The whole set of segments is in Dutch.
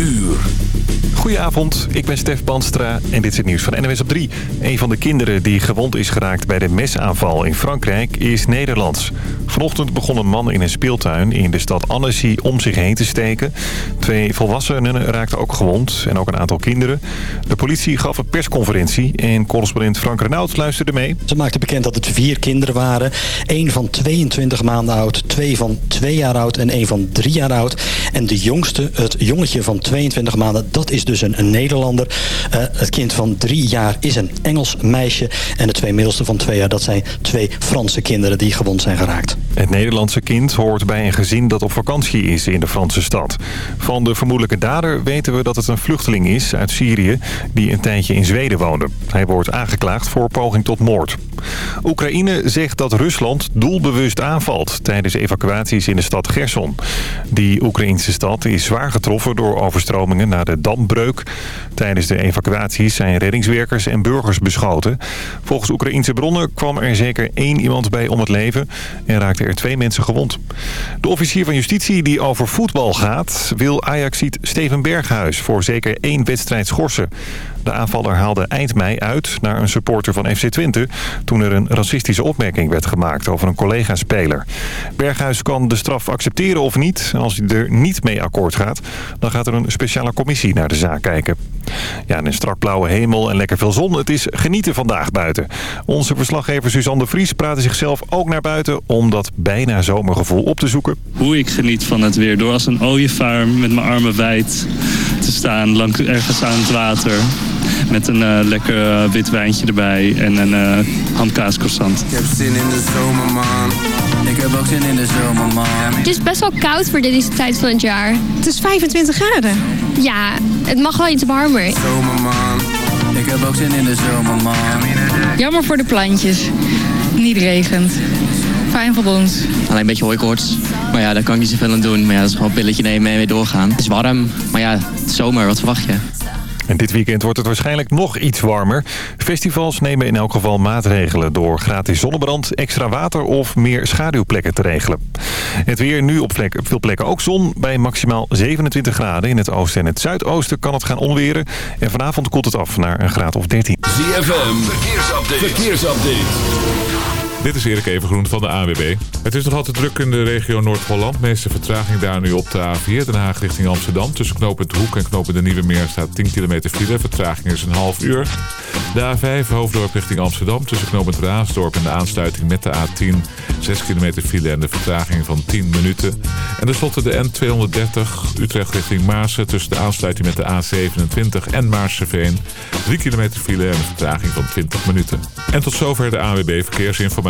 uur. Goedenavond, ik ben Stef Banstra en dit is het nieuws van NWS op 3. Een van de kinderen die gewond is geraakt bij de mesaanval in Frankrijk is Nederlands. Vanochtend begon een man in een speeltuin in de stad Annecy om zich heen te steken. Twee volwassenen raakten ook gewond en ook een aantal kinderen. De politie gaf een persconferentie en correspondent Frank Renaud luisterde mee. Ze maakte bekend dat het vier kinderen waren. Eén van 22 maanden oud, twee van 2 jaar oud en één van 3 jaar oud. En de jongste, het jongetje van 22 maanden, dat is dus een, Nederlander. Uh, het kind van 3 jaar is een Engels meisje. En de twee middelste van 2 jaar, dat zijn twee Franse kinderen die gewond zijn geraakt. Het Nederlandse kind hoort bij een gezin dat op vakantie is in de Franse stad. Van de vermoedelijke dader weten we dat het een vluchteling is uit Syrië... die een tijdje in Zweden woonde. Hij wordt aangeklaagd voor poging tot moord. Oekraïne zegt dat Rusland doelbewust aanvalt... tijdens evacuaties in de stad Gerson. Die Oekraïnse stad is zwaar getroffen door overstromingen na de dambreuk. Tijdens de evacuaties zijn reddingswerkers en burgers beschoten. Volgens Oekraïnse bronnen kwam er zeker één iemand bij om het leven... en raakten er twee mensen gewond. De officier van justitie die over voetbal gaat... wil Ajaxiet Steven Berghuis voor zeker één wedstrijd schorsen. De aanvaller haalde eind mei uit naar een supporter van FC Twente... toen er een racistische opmerking werd gemaakt over een collega-speler. Berghuis kan de straf accepteren of niet. Als hij er niet mee akkoord gaat, dan gaat er een speciale commissie naar de zaak kijken. Ja, een strak blauwe hemel en lekker veel zon. Het is genieten vandaag buiten. Onze verslaggever Suzanne de Vries praatte zichzelf ook naar buiten... om dat bijna zomergevoel op te zoeken. Hoe ik geniet van het weer door als een ooievaar met mijn armen wijd te staan... langs ergens aan het water met een uh, lekker uh, wit wijntje erbij en een uh, hamkaascroissant. Ik heb zin in de zomer, man. Ik heb ook zin in de zomer, man. Het is best wel koud voor deze tijd van het jaar. Het is 25 graden. Ja, het mag wel iets warmer. Zomer, man. Ik heb ook zin in de zomer, man. Jammer voor de plantjes. Niet regent. Fijn voor ons. Alleen een beetje hooikoorts. Maar ja, daar kan ik niet zoveel aan doen. Maar ja, dat is gewoon een pilletje nemen en weer doorgaan. Het is warm, maar ja, het is zomer. Wat verwacht je? En dit weekend wordt het waarschijnlijk nog iets warmer. Festivals nemen in elk geval maatregelen door gratis zonnebrand, extra water of meer schaduwplekken te regelen. Het weer nu op, veel plekken ook zon. Bij maximaal 27 graden in het oosten en het zuidoosten kan het gaan onweren. En vanavond koelt het af naar een graad of 13. ZFM, verkeersupdate. verkeersupdate. Dit is Erik Evengroen van de AWB. Het is nog altijd druk in de regio Noord-Holland. Meeste vertraging daar nu op de A4, Den Haag richting Amsterdam. Tussen knooppunt Hoek en knooppunt de Nieuwe Meer staat 10 kilometer file. Vertraging is een half uur. De A5, Hoofddorp richting Amsterdam. Tussen knooppunt Raasdorp en de aansluiting met de A10. 6 kilometer file en de vertraging van 10 minuten. En tenslotte de N230, Utrecht richting Maarsen. Tussen de aansluiting met de A27 en Maarseveen. 3 kilometer file en een vertraging van 20 minuten. En tot zover de AWB Verkeersinformatie.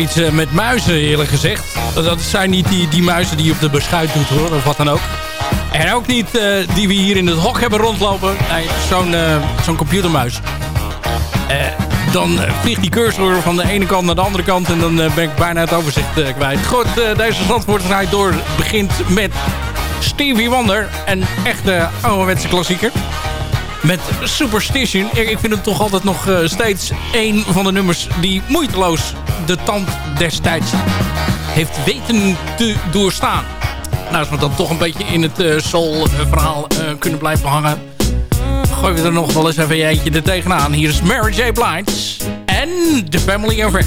Iets met muizen eerlijk gezegd. Dat zijn niet die, die muizen die je op de beschuit doet hoor, of wat dan ook. En ook niet die we hier in het hok hebben rondlopen. Nee, zo'n zo'n computermuis. dan vliegt die cursor van de ene kant naar de andere kant en dan ben ik bijna het overzicht kwijt. Goed, deze Zandvoortsrijd door begint met Stevie Wonder. Een echte ouderwetse klassieker. Met Superstition. Ik vind het toch altijd nog steeds een van de nummers die moeiteloos de tand destijds heeft weten te doorstaan. Nou, als we dan toch een beetje in het uh, soul-verhaal uh, kunnen blijven hangen... gooien we er nog wel eens even eentje er tegenaan. Hier is Mary J. Blige en The Family Affair.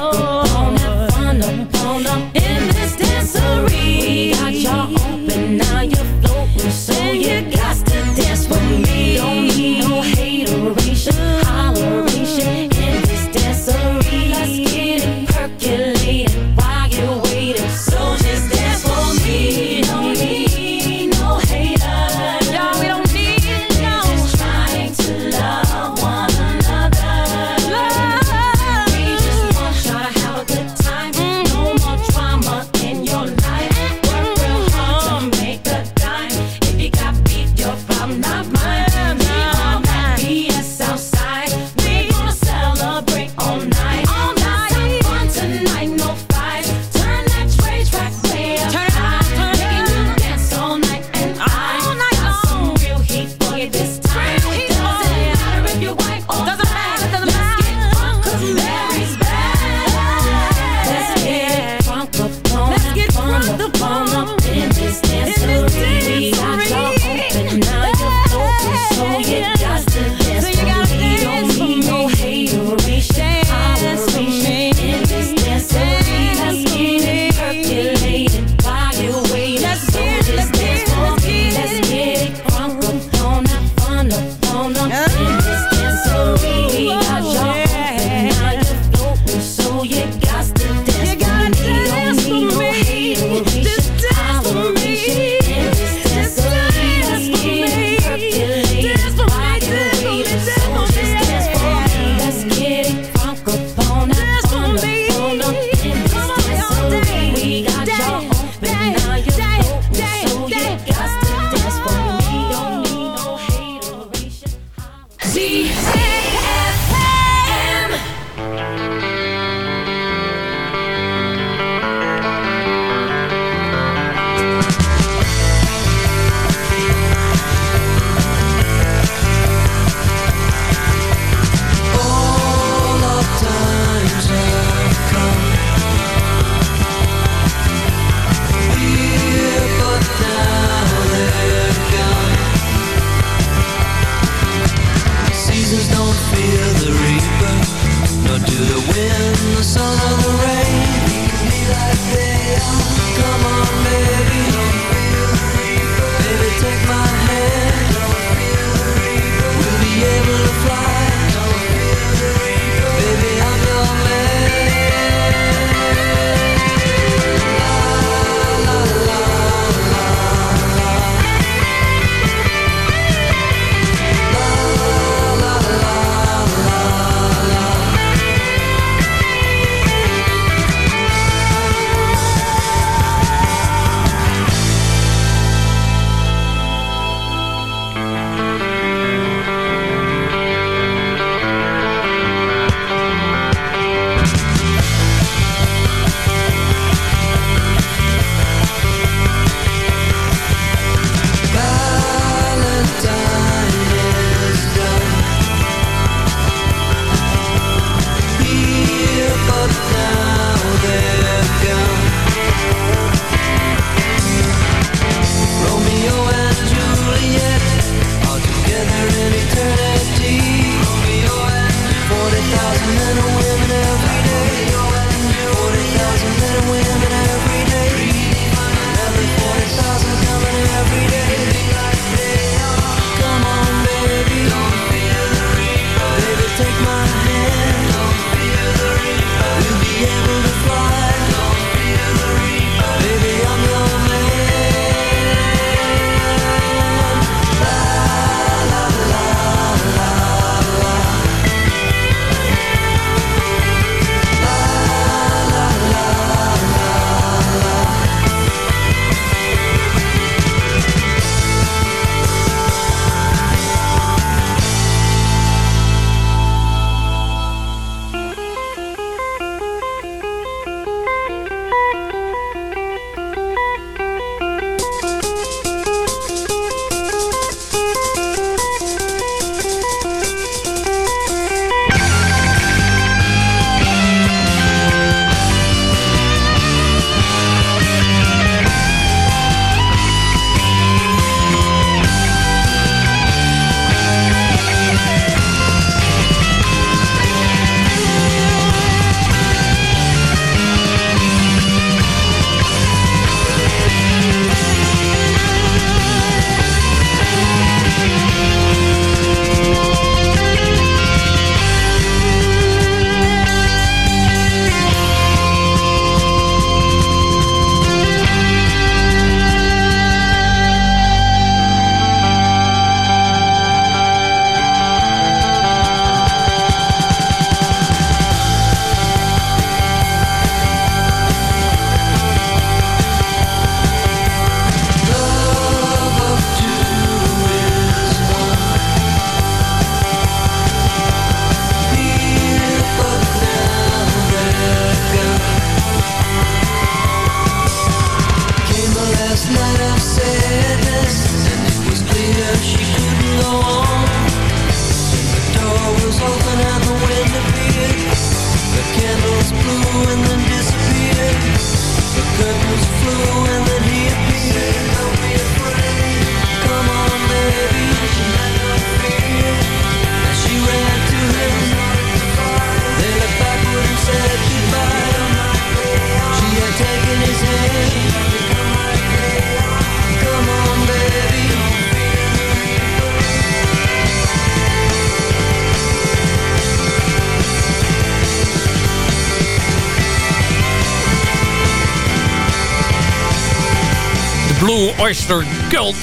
Oyster Cult.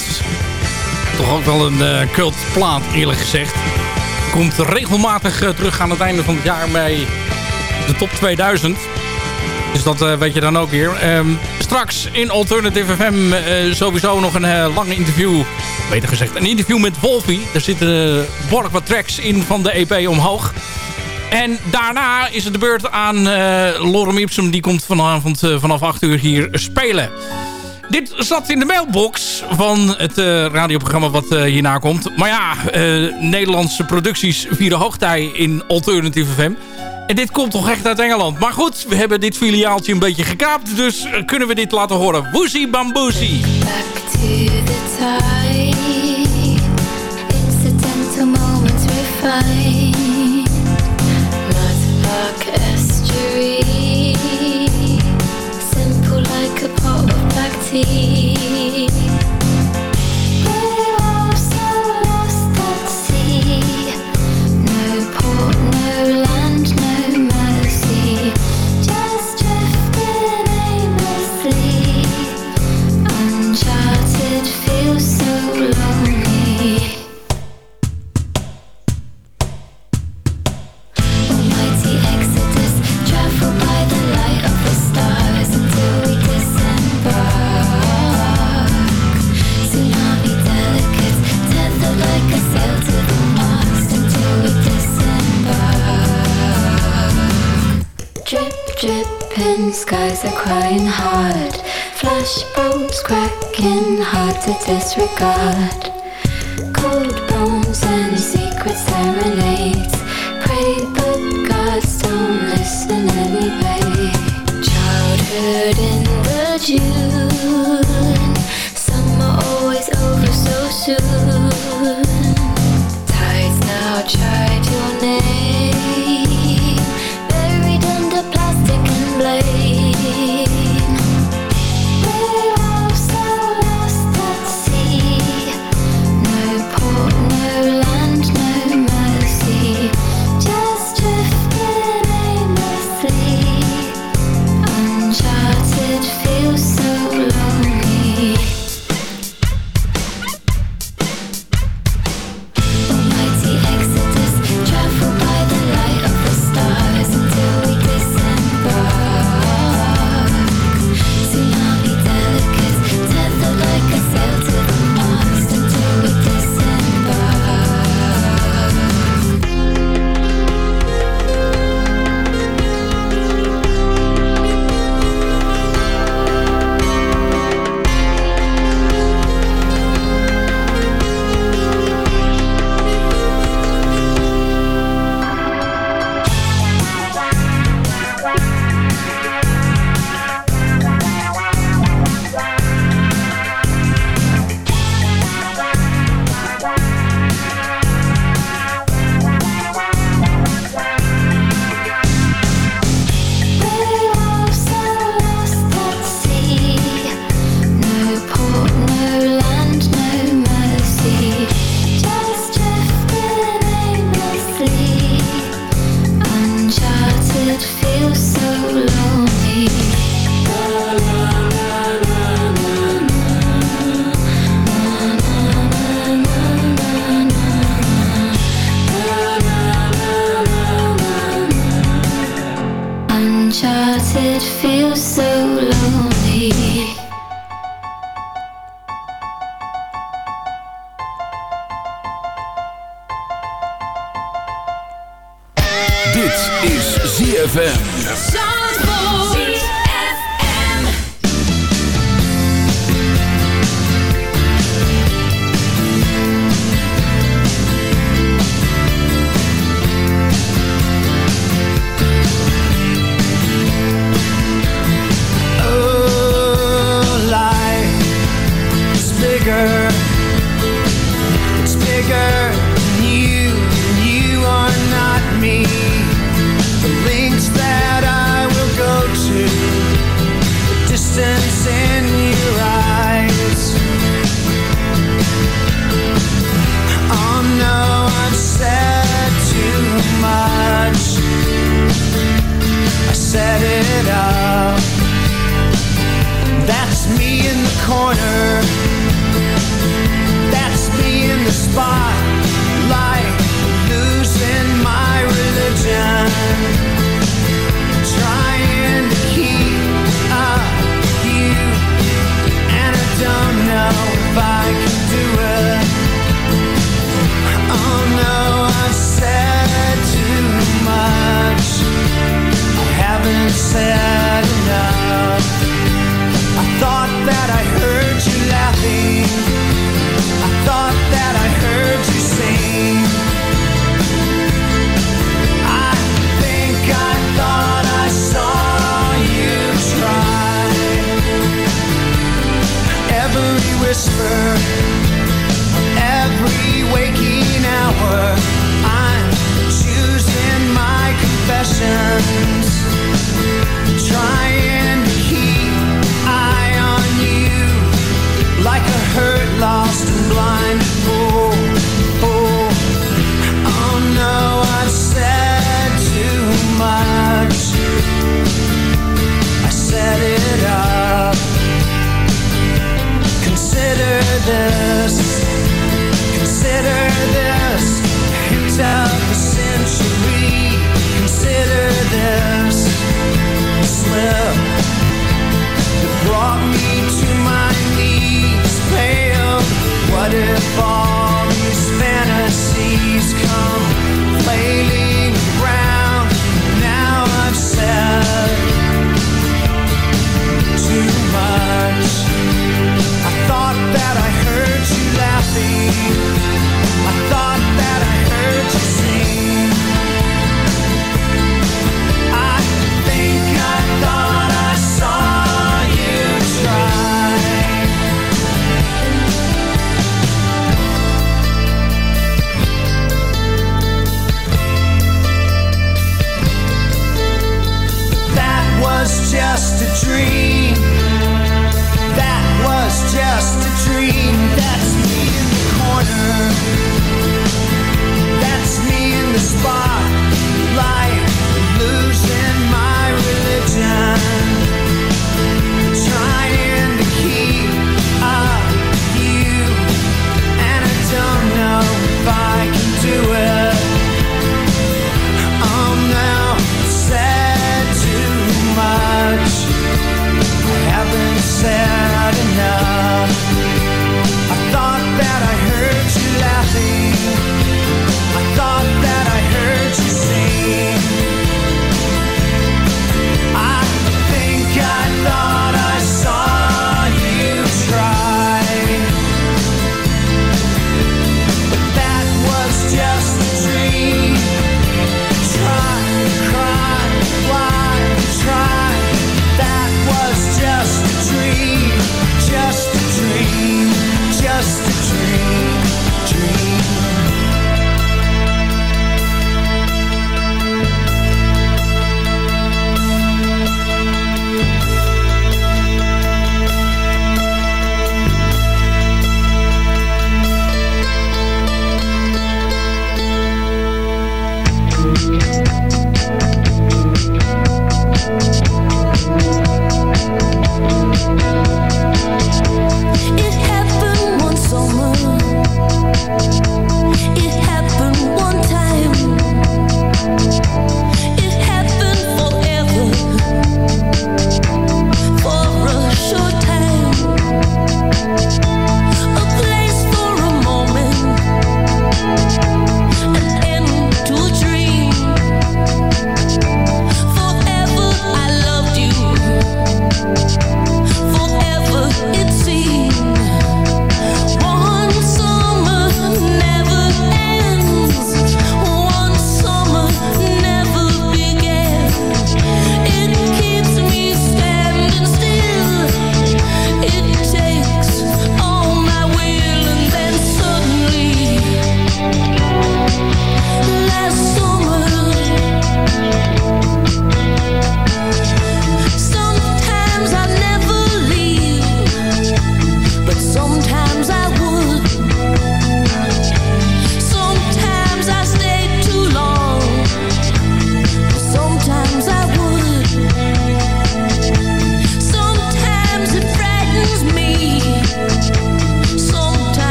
Toch ook wel een eh cultplaat eerlijk gezegd. Komt regelmatig eh, terug aan het einde van het jaar bij de top 2000. Dus dat eh, weet je dan ook weer. Ehm, straks in Alternative FM sowieso nog een lange interview. Beter gezegd, een interview met Wolfie. Er zitten behoorlijk wat tracks in van de EP omhoog. En daarna is het de beurt aan Lorem Ipsum. Die komt vanavond vanaf 8 uur hier spelen. Dit zat in de mailbox van het eh, radioprogramma wat eh, hierna komt. Maar ja, eh, Nederlandse producties vieren hoogtij in Alternative FM. En dit komt toch echt uit Engeland. Maar goed, we hebben dit filiaaltje een beetje gekaapt. Dus kunnen we dit laten horen. Woozy Bamboozy. to the tide. Incidental moments refined. Of skies are crying hard. Flashbulbs cracking, hard to disregard. Cold bones and secret serenades. Pray, but gods don't listen anyway. Childhood in the June. Summer always over so soon. Trying to keep eye on you Like a hurt, lost and fool oh, oh. oh no, I've said too much. I set it up. Consider this. Consider this.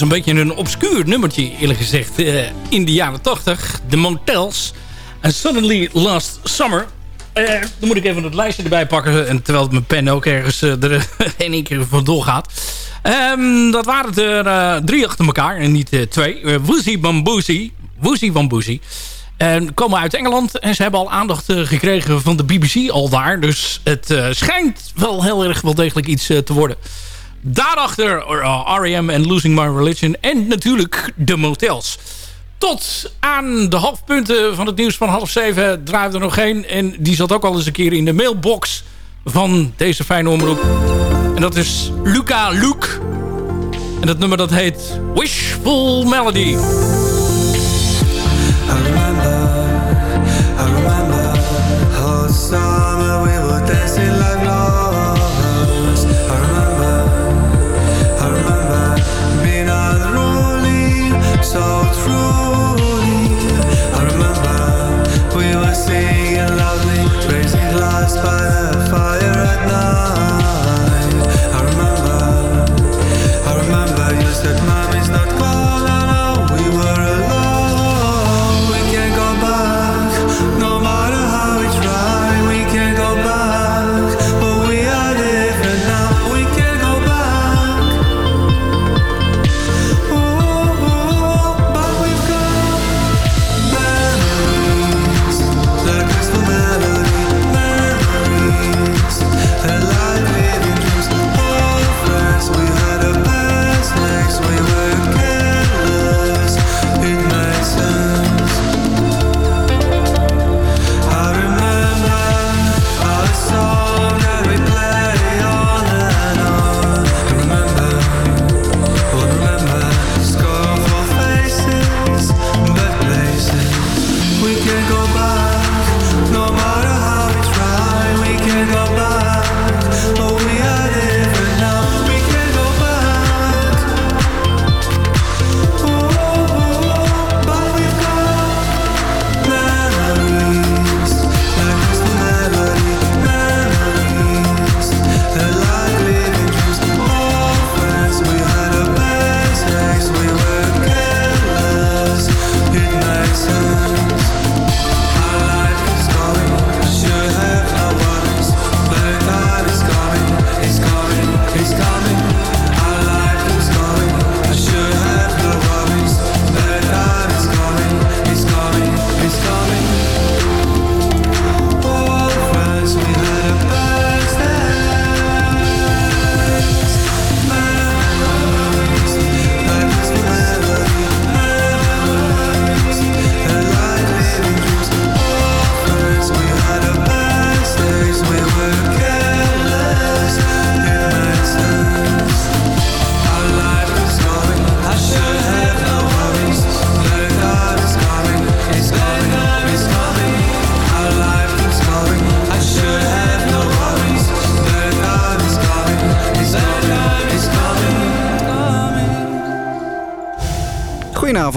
Was een beetje een obscuur nummertje eerlijk gezegd. eh, in de jaren 80. De Motels. En Suddenly Last Summer. Eh, dan moet ik even het lijstje erbij pakken. En terwijl mijn pen ook ergens eh, er in één keer vandoor gaat. Ehm, dat waren er drie achter elkaar en niet twee. Uh, Woozy Bamboozy. Woozy Bamboozy. En komen uit Engeland en ze hebben al aandacht gekregen van de BBC al daar. Dus het schijnt wel heel erg wel degelijk iets te worden. Daarachter R.E.M. en Losing My Religion. En natuurlijk de motels. Tot aan de halfpunten van het nieuws van half zeven draaide er nog één. En die zat ook al eens een keer in de mailbox van deze fijne omroep. En dat is Luca Luke. En dat nummer dat heet Wishful Melody.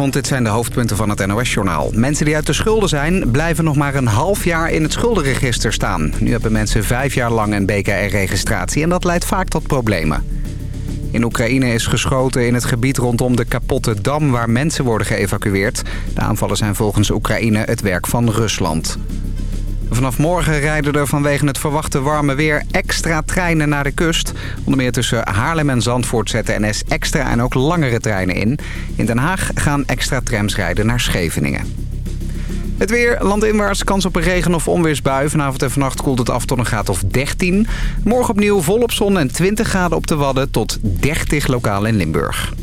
Goedenavond, dit zijn de hoofdpunten van het NOS-journaal. Mensen die uit de schulden zijn, blijven nog maar een half jaar in het schuldenregister staan. Nu hebben mensen vijf jaar lang een BKR-registratie en dat leidt vaak tot problemen. In Oekraïne is geschoten in het gebied rondom de kapotte dam waar mensen worden geëvacueerd. De aanvallen zijn volgens Oekraïne het werk van Rusland. Vanaf morgen rijden er vanwege het verwachte warme weer extra treinen naar de kust. Onder meer tussen Haarlem en Zandvoort zetten NS extra en ook langere treinen in. In Den Haag gaan extra trams rijden naar Scheveningen. Het weer, landinwaarts, kans op een regen- of onweersbui. Vanavond en vannacht koelt het af tot een graad of 13. Morgen opnieuw volop zon en 20 graden op de Wadden tot 30 lokaal in Limburg.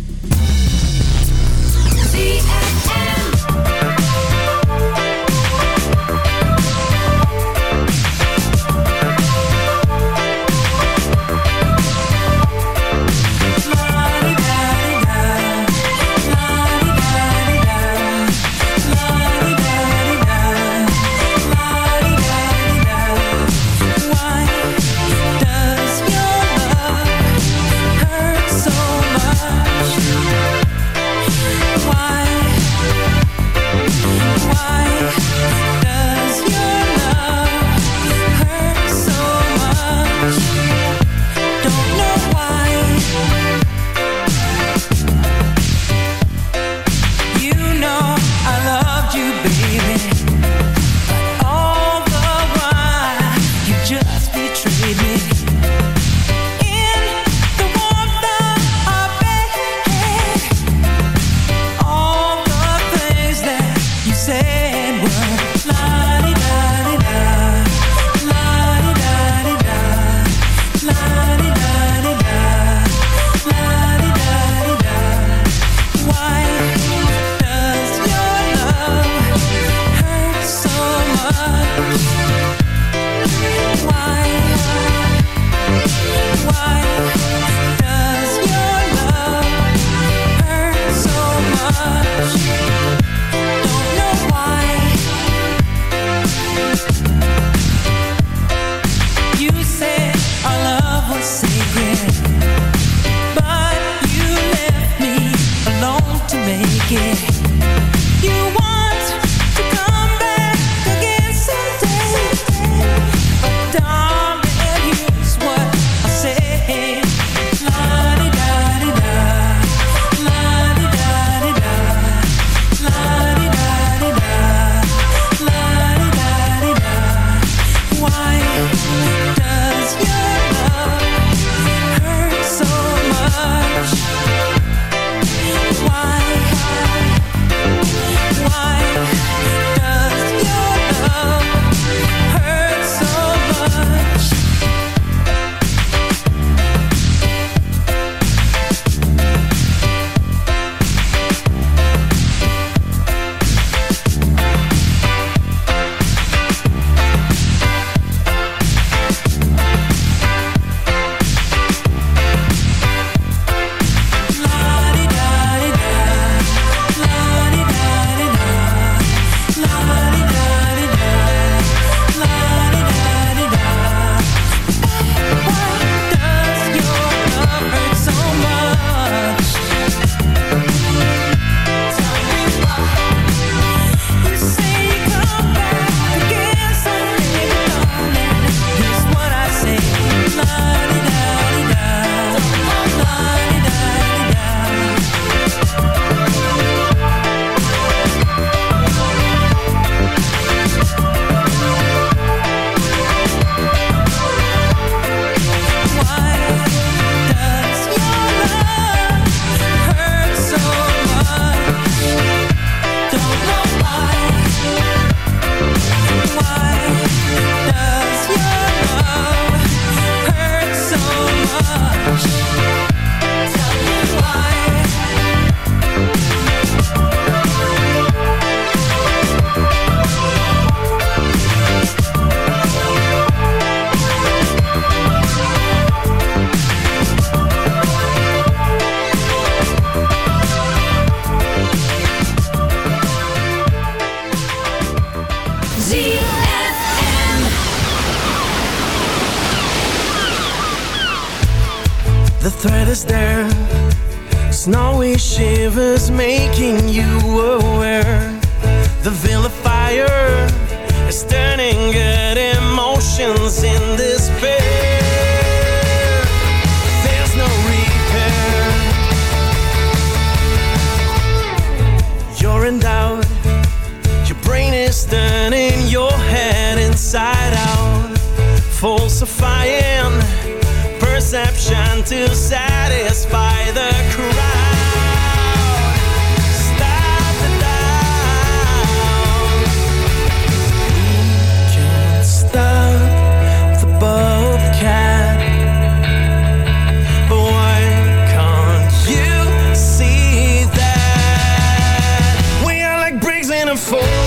for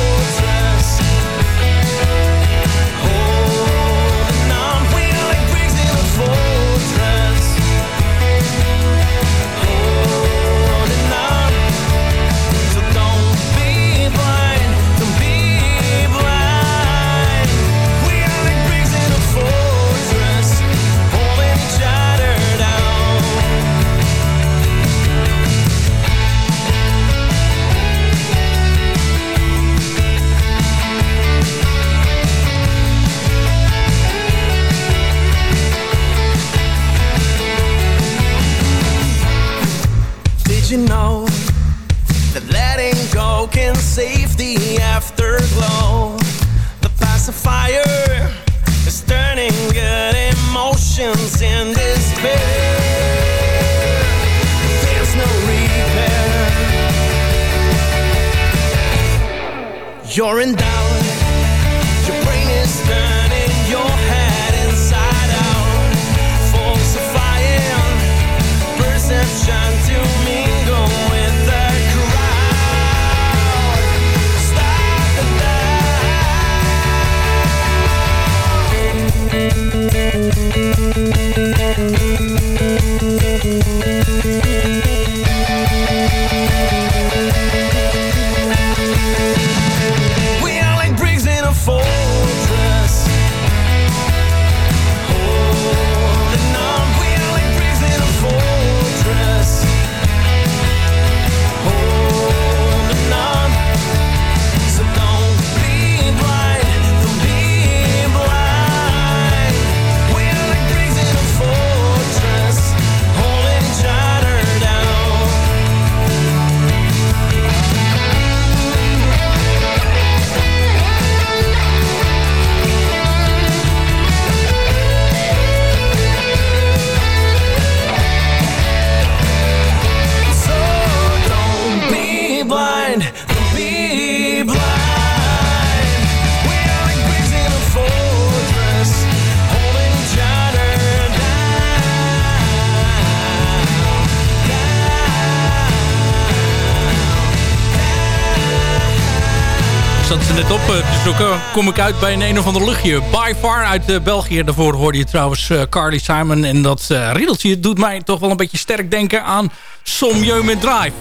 kom ik uit bij een een of ander luchtje. By far uit eh, België. Daarvoor hoorde je trouwens eh, Carly Simon. En dat eh, riddeltje doet mij toch wel een beetje sterk denken aan Somjeu met Drive.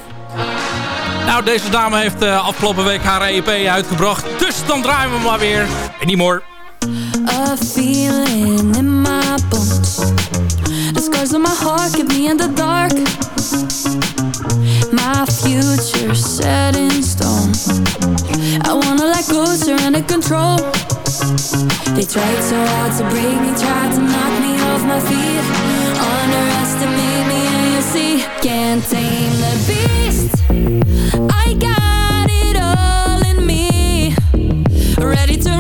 Nou, deze dame heeft afgelopen week haar EP uitgebracht. Dus dan draaien we maar weer. En niet more. A feeling in my bones. the scars on my heart keep me in the dark. My future set in stone. I wanna let go, surrender control. They tried so hard to break me, tried to knock me off my feet. Underestimate me and you see Can't tame the beast. I got it all in me. Ready to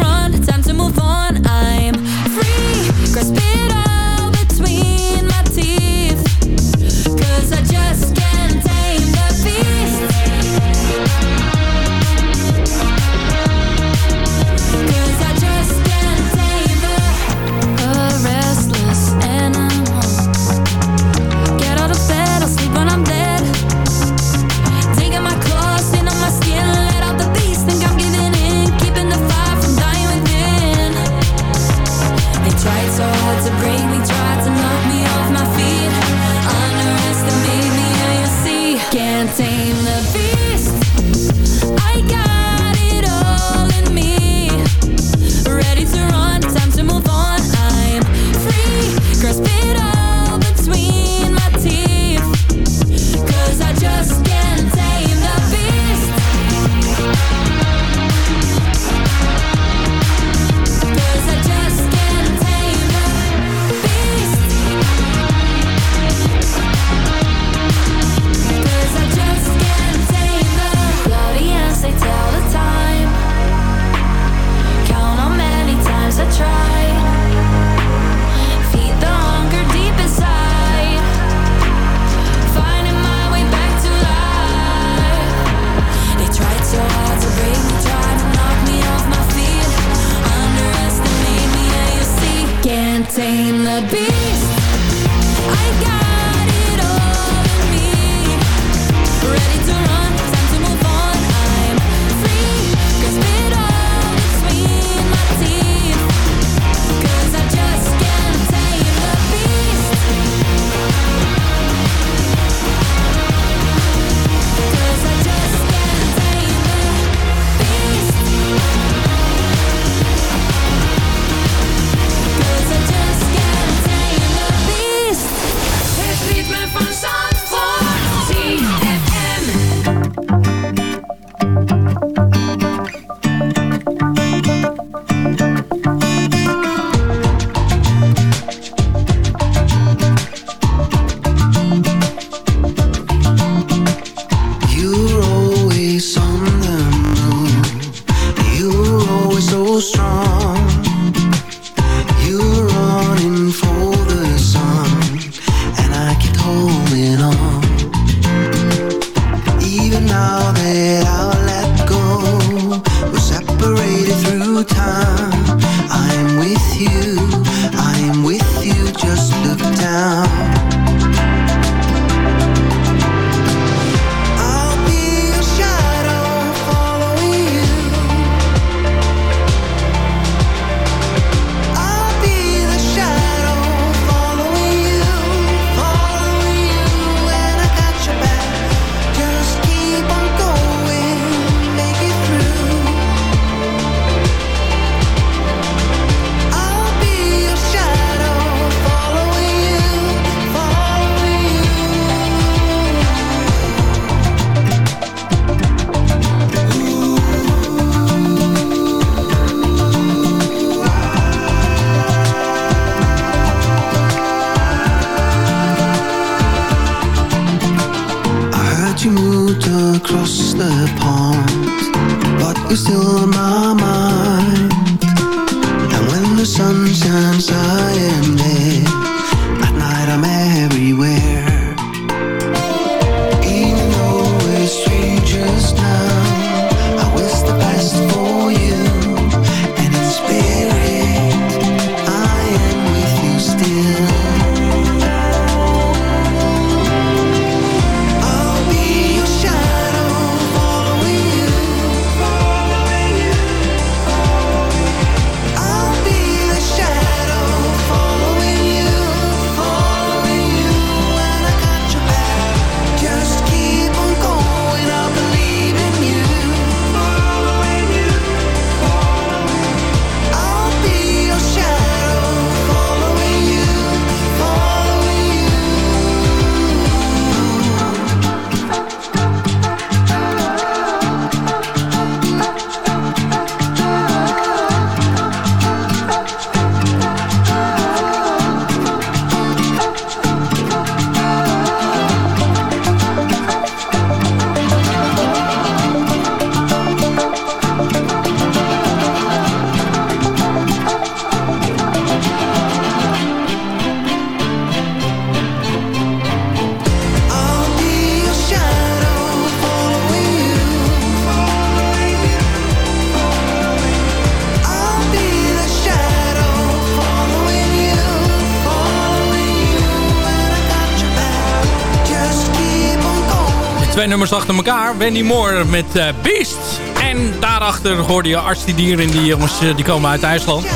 nummers achter elkaar. Wendy Moore met uh, Beast. En daarachter hoorde je Arsti Dieren. Die jongens eh, die komen uit IJsland.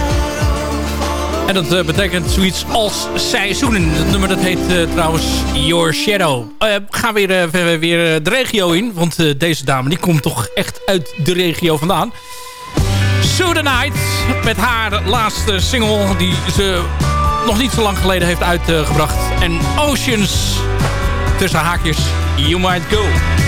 En dat eh, betekent zoiets als seizoenen. Dat nummer dat heet trouwens Your Shadow. we gaan weer, weer de regio in. Want deze dame die komt toch echt uit de regio vandaan. Sue the Night. Met haar laatste single die ze nog niet zo lang geleden heeft uitgebracht. En Oceans tussen haakjes You Might Go.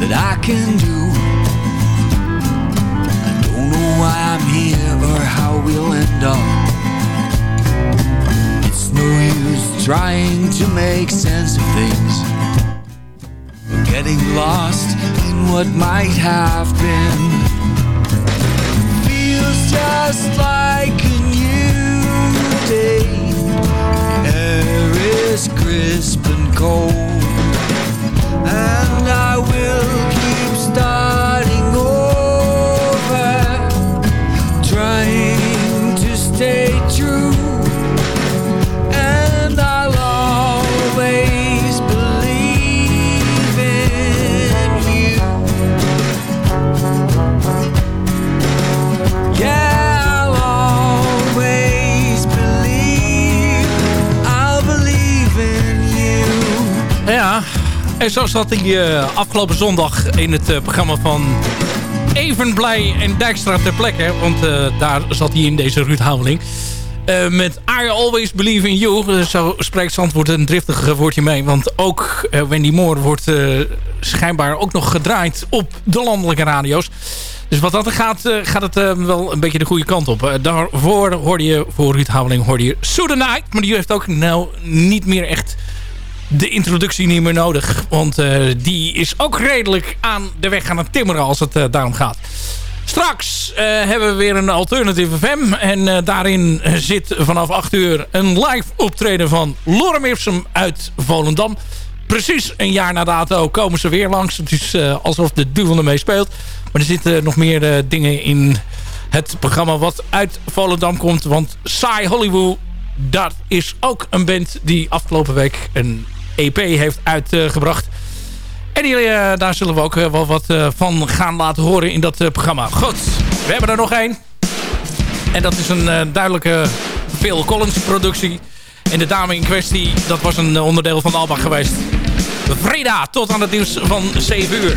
That I can do. I don't know why I'm here or how we'll end up. It's no use trying to make sense of things. We're getting lost in what might have been feels just like a new day. The air is crisp and cold, and I will keep starting zo zat hij eh, afgelopen zondag in het eh, programma van Even Blij en Dijkstra ter plekke. Want eh, daar zat hij in deze Ruud met I Always Believe in You. Zo spreekt Zandvoort een driftig woordje mee. Want ook Wendy Moore wordt schijnbaar ook nog gedraaid op de landelijke radio's. Dus wat dat gaat, gaat het wel een beetje de goede kant op. Daarvoor hoorde je, voor Ruud Houweling hoorde je Night. Maar die heeft ook nou niet meer echt de introductie niet meer nodig. Want eh, die is ook redelijk aan de weg aan timmeren als het eh, daarom gaat. Straks eh, hebben we weer een Alternative FM. En daarin zit vanaf 8 uur een live optreden van Lorem Ipsum uit Volendam. Precies een jaar na dato komen ze weer langs. Het is alsof de duvel ermee speelt. Maar er zitten nog meer dingen in het programma wat uit Volendam komt. Want Saai Hollywood, dat is ook een band die afgelopen week een EP heeft uitgebracht. En die, eh, daar zullen we ook eh, wel wat eh, van gaan laten horen in dat programma. Goed, we hebben er nog één. En dat is een duidelijke Phil Collins productie. En de dame in kwestie, dat was een onderdeel van Alba geweest. Vreda, tot aan het nieuws van 7 uur.